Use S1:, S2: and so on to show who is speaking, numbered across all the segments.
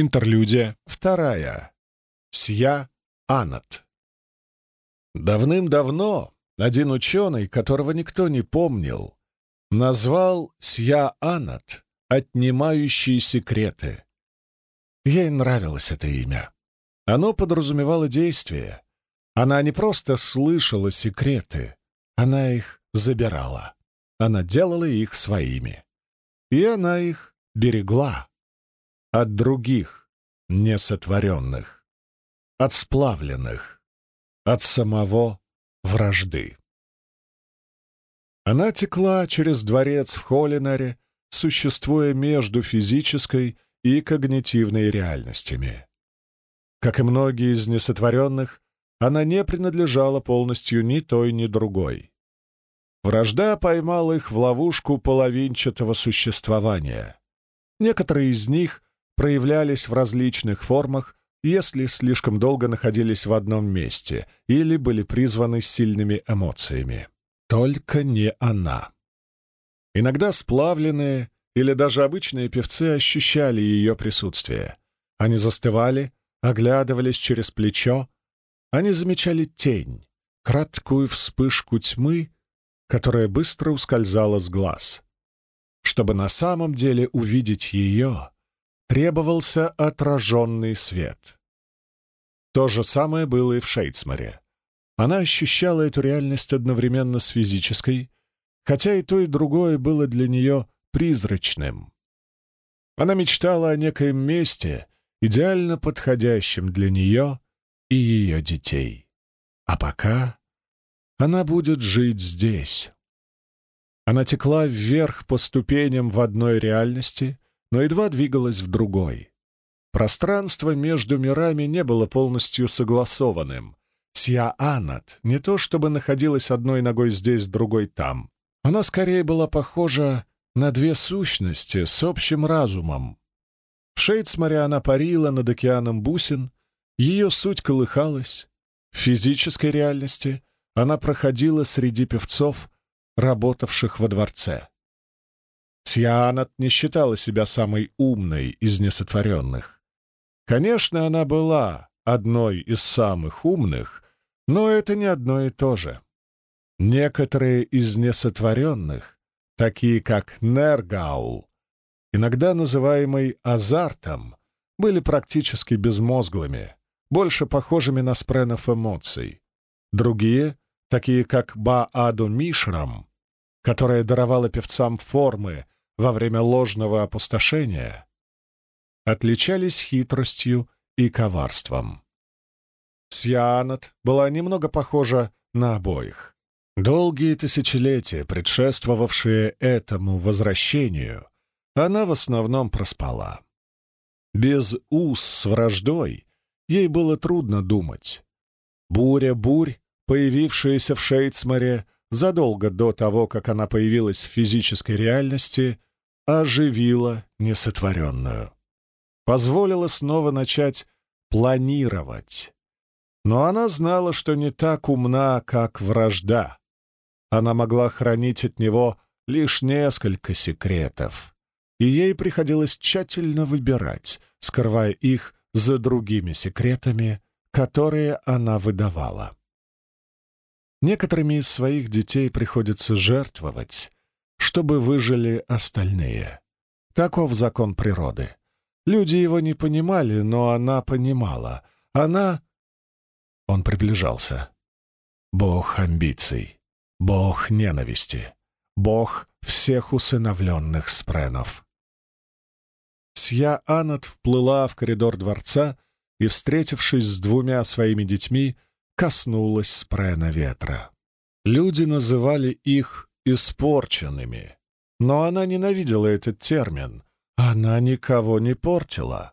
S1: Интерлюдия вторая. Сья Анат. Давным-давно один ученый, которого никто не помнил, назвал Сья Анат «отнимающие секреты». Ей нравилось это имя. Оно подразумевало действие. Она не просто слышала секреты, она их забирала. Она делала их своими. И она их берегла от других несотворенных, от сплавленных, от самого вражды. Она текла через дворец в Холлинаре, существуя между физической и когнитивной реальностями. Как и многие из несотворенных, она не принадлежала полностью ни той, ни другой. Вражда поймала их в ловушку половинчатого существования. Некоторые из них проявлялись в различных формах, если слишком долго находились в одном месте или были призваны сильными эмоциями. Только не она. Иногда сплавленные или даже обычные певцы ощущали ее присутствие. Они застывали, оглядывались через плечо, они замечали тень, краткую вспышку тьмы, которая быстро ускользала с глаз. Чтобы на самом деле увидеть ее, требовался отраженный свет. То же самое было и в Шейдсморе. Она ощущала эту реальность одновременно с физической, хотя и то, и другое было для нее призрачным. Она мечтала о некоем месте, идеально подходящем для нее и ее детей. А пока она будет жить здесь. Она текла вверх по ступеням в одной реальности, но едва двигалась в другой. Пространство между мирами не было полностью согласованным. Сья Анат не то чтобы находилась одной ногой здесь, другой там. Она скорее была похожа на две сущности с общим разумом. В Шейдсморе она парила над океаном бусин, ее суть колыхалась. В физической реальности она проходила среди певцов, работавших во дворце. Сианат не считала себя самой умной из несотворенных. Конечно, она была одной из самых умных, но это не одно и то же. Некоторые из несотворенных, такие как Нергаул, иногда называемый азартом, были практически безмозглыми, больше похожими на спренов эмоций. Другие, такие как Ба-Аду Мишрам, которая даровала певцам формы во время ложного опустошения, отличались хитростью и коварством. Сьянат была немного похожа на обоих. Долгие тысячелетия, предшествовавшие этому возвращению, она в основном проспала. Без уз с враждой ей было трудно думать. Буря бурь, появившаяся в Шейцмаре задолго до того, как она появилась в физической реальности, оживила несотворенную. Позволила снова начать планировать. Но она знала, что не так умна, как вражда. Она могла хранить от него лишь несколько секретов, и ей приходилось тщательно выбирать, скрывая их за другими секретами, которые она выдавала. Некоторыми из своих детей приходится жертвовать, чтобы выжили остальные. Таков закон природы. Люди его не понимали, но она понимала. Она... Он приближался. Бог амбиций, бог ненависти, бог всех усыновленных спренов. Сья Анат вплыла в коридор дворца и, встретившись с двумя своими детьми, коснулась спрена ветра. Люди называли их испорченными, но она ненавидела этот термин. Она никого не портила.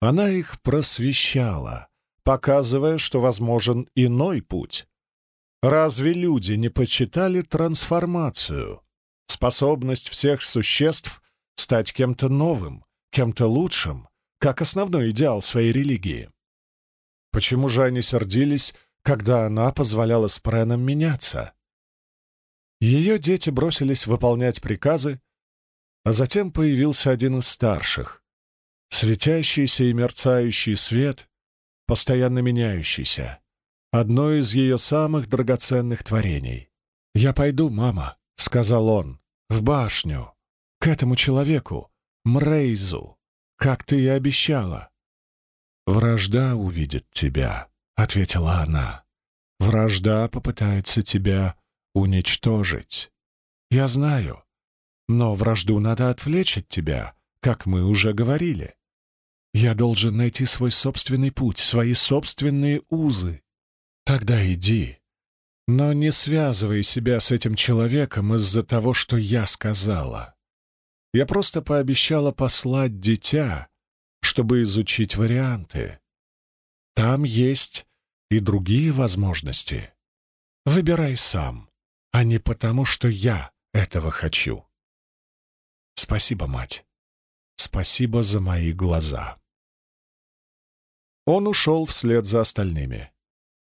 S1: Она их просвещала, показывая, что возможен иной путь. Разве люди не почитали трансформацию, способность всех существ стать кем-то новым, кем-то лучшим, как основной идеал своей религии? Почему же они сердились, когда она позволяла спренам меняться? Ее дети бросились выполнять приказы, а затем появился один из старших. Светящийся и мерцающий свет, постоянно меняющийся, одно из ее самых драгоценных творений. «Я пойду, мама», — сказал он, — «в башню, к этому человеку, Мрейзу, как ты и обещала». «Вражда увидит тебя», — ответила она. «Вражда попытается тебя уничтожить. Я знаю, но вражду надо отвлечь от тебя, как мы уже говорили. Я должен найти свой собственный путь, свои собственные узы. Тогда иди. Но не связывай себя с этим человеком из-за того, что я сказала. Я просто пообещала послать дитя, чтобы изучить варианты. Там есть и другие возможности. Выбирай сам, а не потому, что я этого хочу. Спасибо, мать. Спасибо за мои глаза. Он ушел вслед за остальными.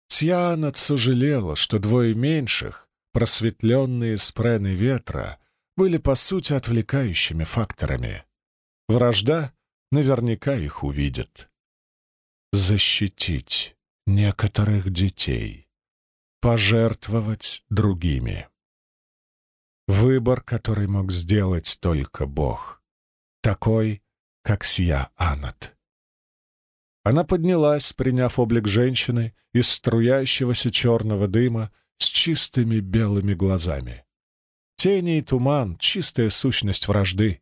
S1: Тьянат сожалела, что двое меньших, просветленные спрены ветра, были по сути отвлекающими факторами. Вражда наверняка их увидит. Защитить некоторых детей. Пожертвовать другими. Выбор, который мог сделать только Бог. Такой, как Сия Анат. Она поднялась, приняв облик женщины из струящегося черного дыма с чистыми белыми глазами. Тени и туман — чистая сущность вражды.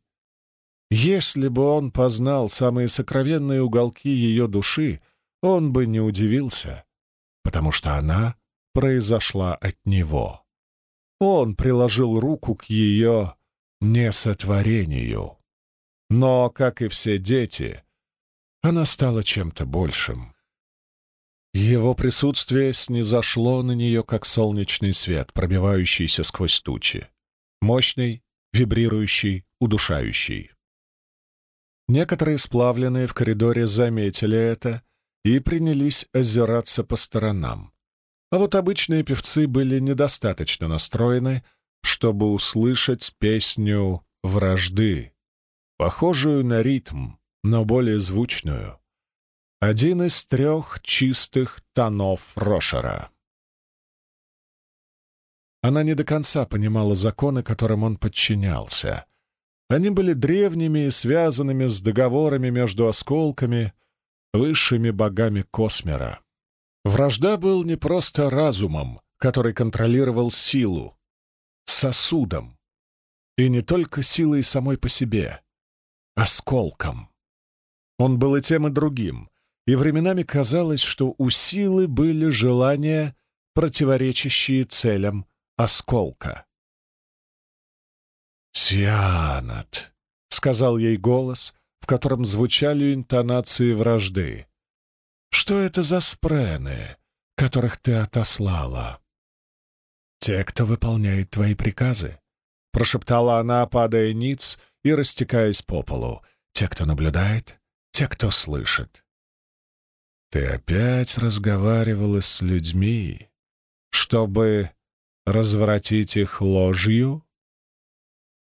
S1: Если бы он познал самые сокровенные уголки ее души, он бы не удивился, потому что она произошла от него. Он приложил руку к ее несотворению. Но, как и все дети, она стала чем-то большим. Его присутствие снизошло на нее, как солнечный свет, пробивающийся сквозь тучи. Мощный, вибрирующий, удушающий. Некоторые сплавленные в коридоре заметили это и принялись озираться по сторонам. А вот обычные певцы были недостаточно настроены, чтобы услышать песню вражды, похожую на ритм, но более звучную. Один из трех чистых тонов Рошера. Она не до конца понимала законы, которым он подчинялся. Они были древними и связанными с договорами между осколками, высшими богами Космера. Вражда был не просто разумом, который контролировал силу, сосудом, и не только силой самой по себе, осколком. Он был и тем, и другим, и временами казалось, что у силы были желания, противоречащие целям осколка. «Сианат», — сказал ей голос, в котором звучали интонации вражды. «Что это за спрены, которых ты отослала?» «Те, кто выполняет твои приказы», — прошептала она, падая ниц и растекаясь по полу. «Те, кто наблюдает, те, кто слышит. Ты опять разговаривала с людьми, чтобы развратить их ложью?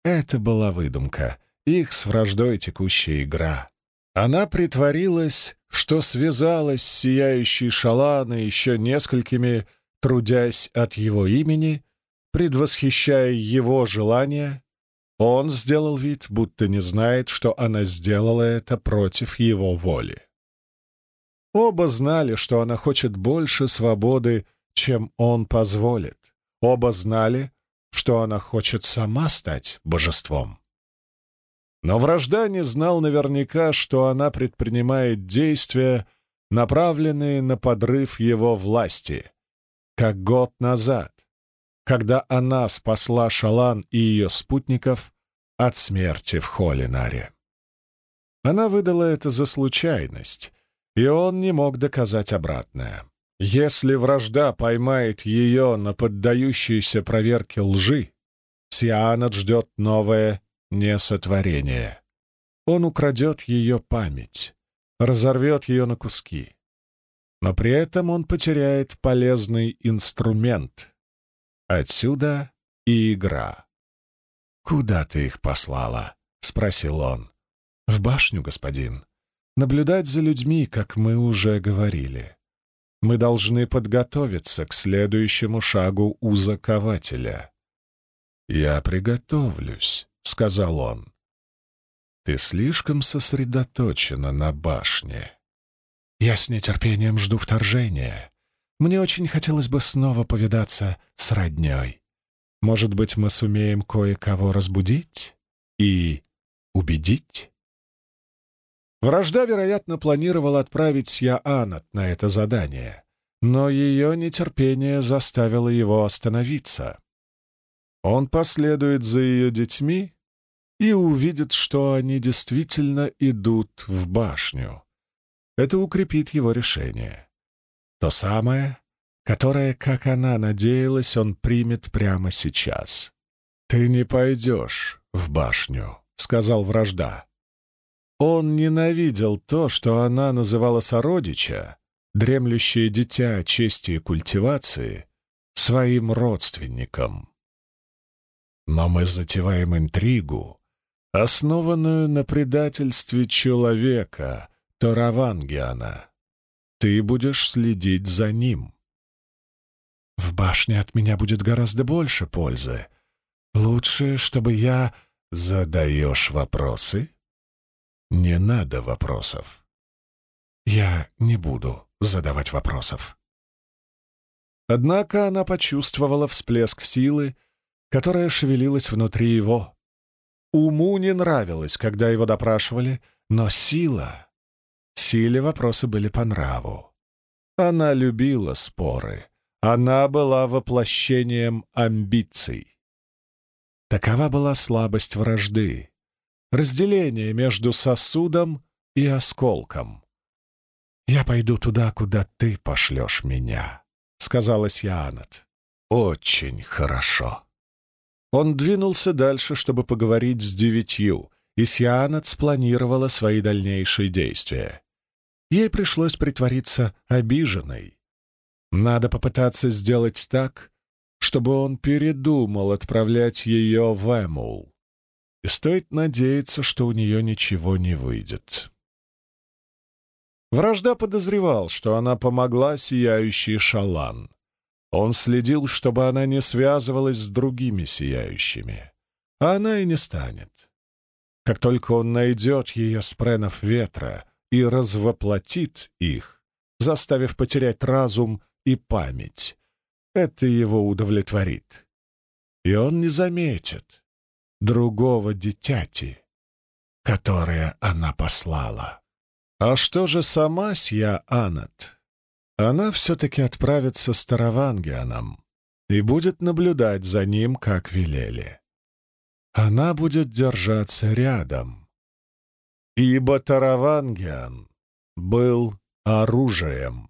S1: Это была выдумка, их с враждой текущая игра. Она притворилась, что связалась с сияющей Шаланой еще несколькими, трудясь от его имени, предвосхищая его желания он сделал вид, будто не знает, что она сделала это против его воли. Оба знали, что она хочет больше свободы, чем он позволит. Оба знали, что она хочет сама стать божеством. Но вражда не знал наверняка, что она предпринимает действия, направленные на подрыв его власти, как год назад, когда она спасла Шалан и ее спутников от смерти в Холинаре. Она выдала это за случайность, и он не мог доказать обратное. Если вражда поймает ее на поддающейся проверке лжи, Сианат ждет новое несотворение. Он украдет ее память, разорвет ее на куски. Но при этом он потеряет полезный инструмент, Отсюда и игра. «Куда ты их послала?» — спросил он. «В башню, господин. наблюдать за людьми, как мы уже говорили. Мы должны подготовиться к следующему шагу узакователя. «Я приготовлюсь», — сказал он. «Ты слишком сосредоточена на башне. Я с нетерпением жду вторжения. Мне очень хотелось бы снова повидаться с роднёй. Может быть, мы сумеем кое-кого разбудить и убедить?» Вражда, вероятно, планировала отправить Сьяанат на это задание, но ее нетерпение заставило его остановиться. Он последует за ее детьми и увидит, что они действительно идут в башню. Это укрепит его решение. То самое, которое, как она надеялась, он примет прямо сейчас. «Ты не пойдешь в башню», — сказал вражда. Он ненавидел то, что она называла сородича, дремлющее дитя чести и культивации, своим родственником. Но мы затеваем интригу, основанную на предательстве человека, Торавангиана. Ты будешь следить за ним. В башне от меня будет гораздо больше пользы. Лучше, чтобы я... Задаешь вопросы? Не надо вопросов. Я не буду задавать вопросов. Однако она почувствовала всплеск силы, которая шевелилась внутри его. Уму не нравилось, когда его допрашивали, но сила... Силе вопросы были по нраву. Она любила споры. Она была воплощением амбиций. Такова была слабость вражды разделение между сосудом и осколком. «Я пойду туда, куда ты пошлешь меня», — сказала Сианат. «Очень хорошо». Он двинулся дальше, чтобы поговорить с девятью, и Сианат спланировала свои дальнейшие действия. Ей пришлось притвориться обиженной. Надо попытаться сделать так, чтобы он передумал отправлять ее в Эмул и стоит надеяться, что у нее ничего не выйдет. Вражда подозревал, что она помогла сияющей Шалан. Он следил, чтобы она не связывалась с другими сияющими. А она и не станет. Как только он найдет ее спренов ветра и развоплотит их, заставив потерять разум и память, это его удовлетворит. И он не заметит, другого дитяти, которое она послала. А что же сама сия Анат? Она все-таки отправится с Таравангианом и будет наблюдать за ним, как велели. Она будет держаться рядом, ибо Таравангиан был оружием.